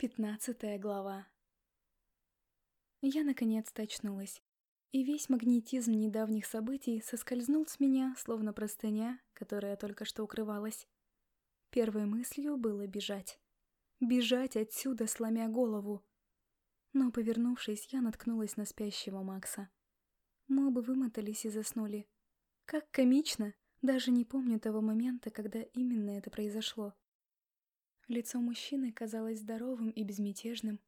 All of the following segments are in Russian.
Пятнадцатая глава. Я наконец-то очнулась, и весь магнетизм недавних событий соскользнул с меня, словно простыня, которая только что укрывалась. Первой мыслью было бежать. Бежать отсюда, сломя голову. Но, повернувшись, я наткнулась на спящего Макса. Мы оба вымотались и заснули. Как комично! Даже не помню того момента, когда именно это произошло. Лицо мужчины казалось здоровым и безмятежным.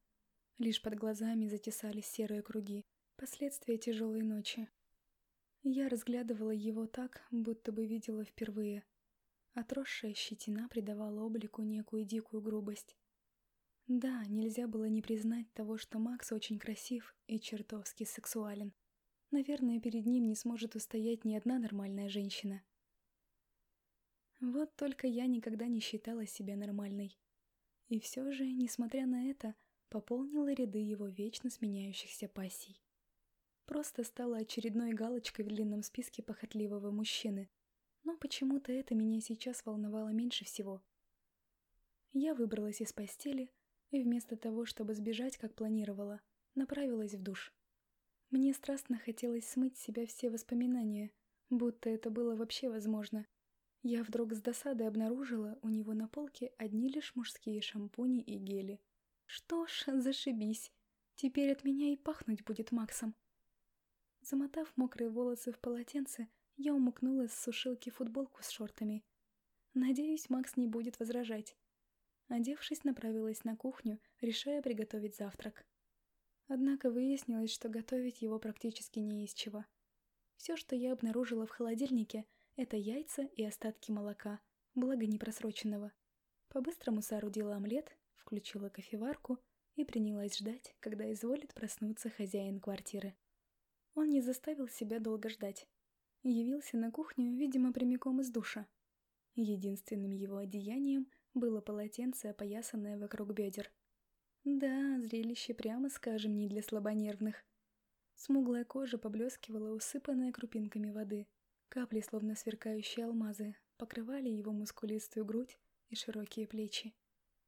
Лишь под глазами затесались серые круги, последствия тяжелой ночи. Я разглядывала его так, будто бы видела впервые. Отросшая щетина придавала облику некую дикую грубость. Да, нельзя было не признать того, что Макс очень красив и чертовски сексуален. Наверное, перед ним не сможет устоять ни одна нормальная женщина. Вот только я никогда не считала себя нормальной. И все же, несмотря на это, пополнила ряды его вечно сменяющихся пассий. Просто стала очередной галочкой в длинном списке похотливого мужчины. Но почему-то это меня сейчас волновало меньше всего. Я выбралась из постели и вместо того, чтобы сбежать, как планировала, направилась в душ. Мне страстно хотелось смыть с себя все воспоминания, будто это было вообще возможно — я вдруг с досадой обнаружила у него на полке одни лишь мужские шампуни и гели. Что ж, зашибись. Теперь от меня и пахнуть будет Максом. Замотав мокрые волосы в полотенце, я умыкнула с сушилки футболку с шортами. Надеюсь, Макс не будет возражать. Одевшись, направилась на кухню, решая приготовить завтрак. Однако выяснилось, что готовить его практически не из чего. Все, что я обнаружила в холодильнике – это яйца и остатки молока, благо непросроченного. По-быстрому соорудила омлет, включила кофеварку и принялась ждать, когда изволит проснуться хозяин квартиры. Он не заставил себя долго ждать. Явился на кухню, видимо, прямиком из душа. Единственным его одеянием было полотенце, опоясанное вокруг бедер. Да, зрелище, прямо скажем, не для слабонервных. Смуглая кожа поблескивала, усыпанная крупинками воды – Капли, словно сверкающие алмазы, покрывали его мускулистую грудь и широкие плечи.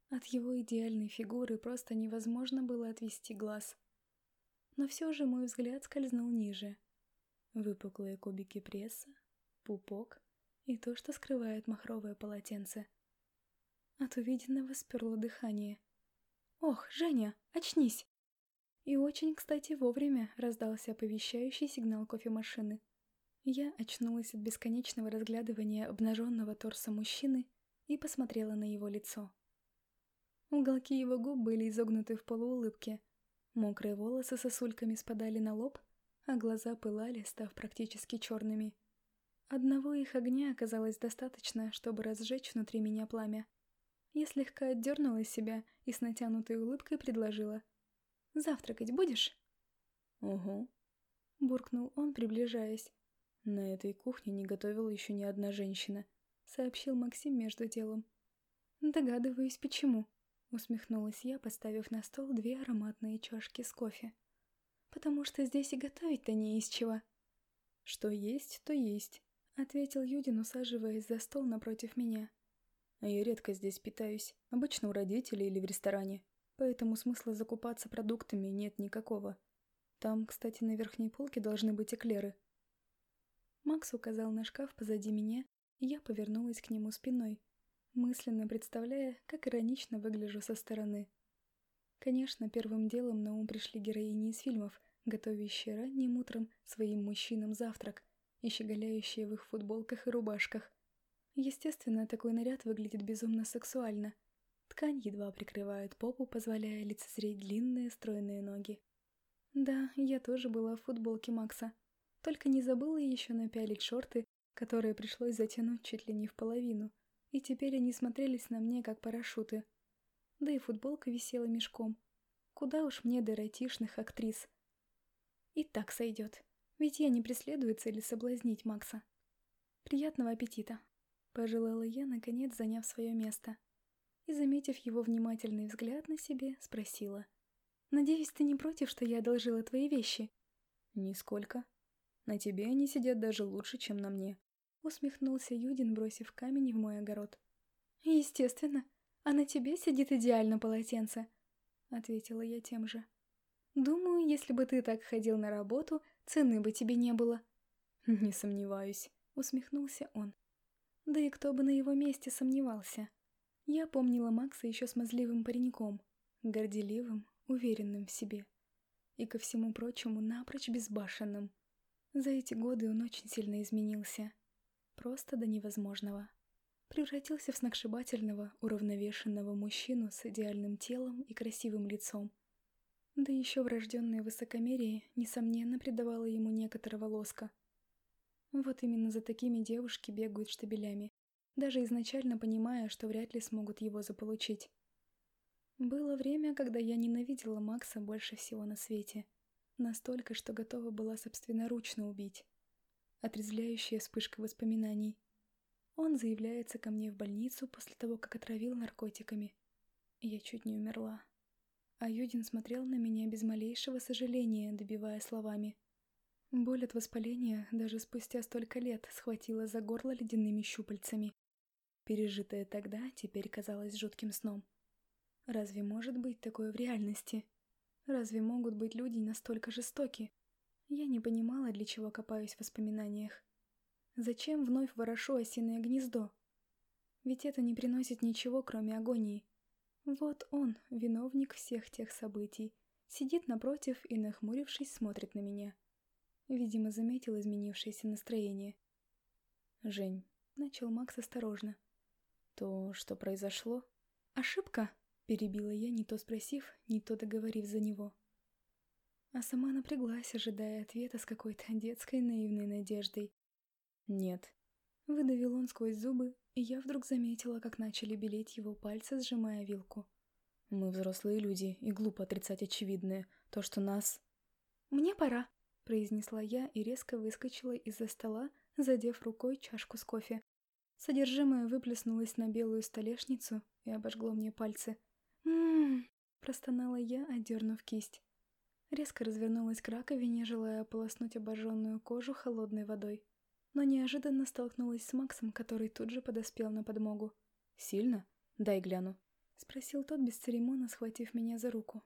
От его идеальной фигуры просто невозможно было отвести глаз. Но все же мой взгляд скользнул ниже. Выпуклые кубики пресса, пупок и то, что скрывает махровое полотенце. От увиденного сперло дыхание. «Ох, Женя, очнись!» И очень, кстати, вовремя раздался оповещающий сигнал кофемашины. Я очнулась от бесконечного разглядывания обнаженного торса мужчины и посмотрела на его лицо. Уголки его губ были изогнуты в полуулыбке, мокрые волосы сосульками спадали на лоб, а глаза пылали, став практически черными. Одного их огня оказалось достаточно, чтобы разжечь внутри меня пламя. Я слегка отдернула себя и с натянутой улыбкой предложила. «Завтракать будешь?» «Угу», — буркнул он, приближаясь. «На этой кухне не готовила еще ни одна женщина», — сообщил Максим между делом. «Догадываюсь, почему», — усмехнулась я, поставив на стол две ароматные чашки с кофе. «Потому что здесь и готовить-то не из чего». «Что есть, то есть», — ответил Юдин, усаживаясь за стол напротив меня. «А я редко здесь питаюсь, обычно у родителей или в ресторане, поэтому смысла закупаться продуктами нет никакого. Там, кстати, на верхней полке должны быть эклеры». Макс указал на шкаф позади меня, и я повернулась к нему спиной, мысленно представляя, как иронично выгляжу со стороны. Конечно, первым делом на ум пришли героини из фильмов, готовящие ранним утром своим мужчинам завтрак и щеголяющие в их футболках и рубашках. Естественно, такой наряд выглядит безумно сексуально. Ткань едва прикрывает попу, позволяя лицезреть длинные стройные ноги. Да, я тоже была в футболке Макса — только не забыла еще напялить шорты, которые пришлось затянуть чуть ли не в половину, и теперь они смотрелись на мне как парашюты. Да и футболка висела мешком. Куда уж мне до райтишных актрис. И так сойдет, ведь я не преследую цели соблазнить Макса. Приятного аппетита, пожелала я, наконец заняв свое место. И, заметив его внимательный взгляд на себе, спросила. «Надеюсь, ты не против, что я одолжила твои вещи?» «Нисколько», на тебе они сидят даже лучше, чем на мне», — усмехнулся Юдин, бросив камень в мой огород. «Естественно. А на тебе сидит идеально полотенце. ответила я тем же. «Думаю, если бы ты так ходил на работу, цены бы тебе не было». «Не сомневаюсь», — усмехнулся он. Да и кто бы на его месте сомневался. Я помнила Макса еще смазливым пареньком, горделивым, уверенным в себе. И ко всему прочему напрочь безбашенным. За эти годы он очень сильно изменился. Просто до невозможного. Превратился в сногсшибательного, уравновешенного мужчину с идеальным телом и красивым лицом. Да еще врожденное высокомерие, несомненно, придавало ему некоторого лоска. Вот именно за такими девушки бегают штабелями, даже изначально понимая, что вряд ли смогут его заполучить. Было время, когда я ненавидела Макса больше всего на свете. Настолько, что готова была собственноручно убить. Отрезвляющая вспышка воспоминаний. Он заявляется ко мне в больницу после того, как отравил наркотиками. Я чуть не умерла. А Юдин смотрел на меня без малейшего сожаления, добивая словами. Боль от воспаления даже спустя столько лет схватила за горло ледяными щупальцами. Пережитое тогда теперь казалось жутким сном. Разве может быть такое в реальности? Разве могут быть люди настолько жестоки? Я не понимала, для чего копаюсь в воспоминаниях. Зачем вновь ворошу осиное гнездо? Ведь это не приносит ничего, кроме агонии. Вот он, виновник всех тех событий, сидит напротив и, нахмурившись, смотрит на меня. Видимо, заметил изменившееся настроение. «Жень», — начал Макс осторожно. «То, что произошло?» «Ошибка?» Перебила я, не то спросив, не то договорив за него. А сама напряглась, ожидая ответа с какой-то детской наивной надеждой. «Нет». Выдавил он сквозь зубы, и я вдруг заметила, как начали белеть его пальцы, сжимая вилку. «Мы взрослые люди, и глупо отрицать очевидное, то, что нас...» «Мне пора», — произнесла я и резко выскочила из-за стола, задев рукой чашку с кофе. Содержимое выплеснулось на белую столешницу и обожгло мне пальцы. «М-м-м», простонала я, отдернув кисть. Резко развернулась к раковине, желая ополоснуть обожженную кожу холодной водой. Но неожиданно столкнулась с Максом, который тут же подоспел на подмогу. «Сильно? Дай гляну», — спросил тот без церемона, схватив меня за руку.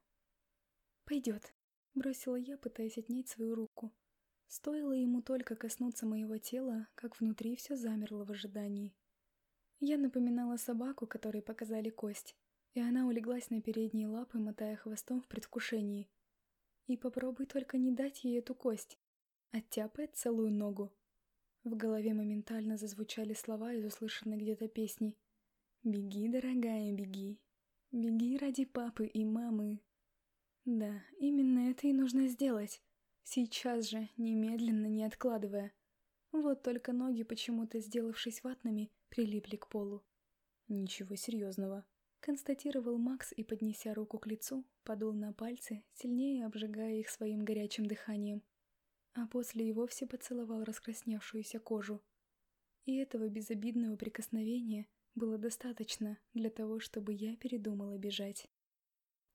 «Пойдет», — бросила я, пытаясь отнять свою руку. Стоило ему только коснуться моего тела, как внутри все замерло в ожидании. Я напоминала собаку, которой показали кость и она улеглась на передние лапы, мотая хвостом в предвкушении. И попробуй только не дать ей эту кость. Оттяпает целую ногу. В голове моментально зазвучали слова из услышанной где-то песни. «Беги, дорогая, беги. Беги ради папы и мамы». Да, именно это и нужно сделать. Сейчас же, немедленно, не откладывая. Вот только ноги, почему-то сделавшись ватными, прилипли к полу. Ничего серьезного. Констатировал Макс и, поднеся руку к лицу, подул на пальцы, сильнее обжигая их своим горячим дыханием. А после и вовсе поцеловал раскрасневшуюся кожу. И этого безобидного прикосновения было достаточно для того, чтобы я передумала бежать.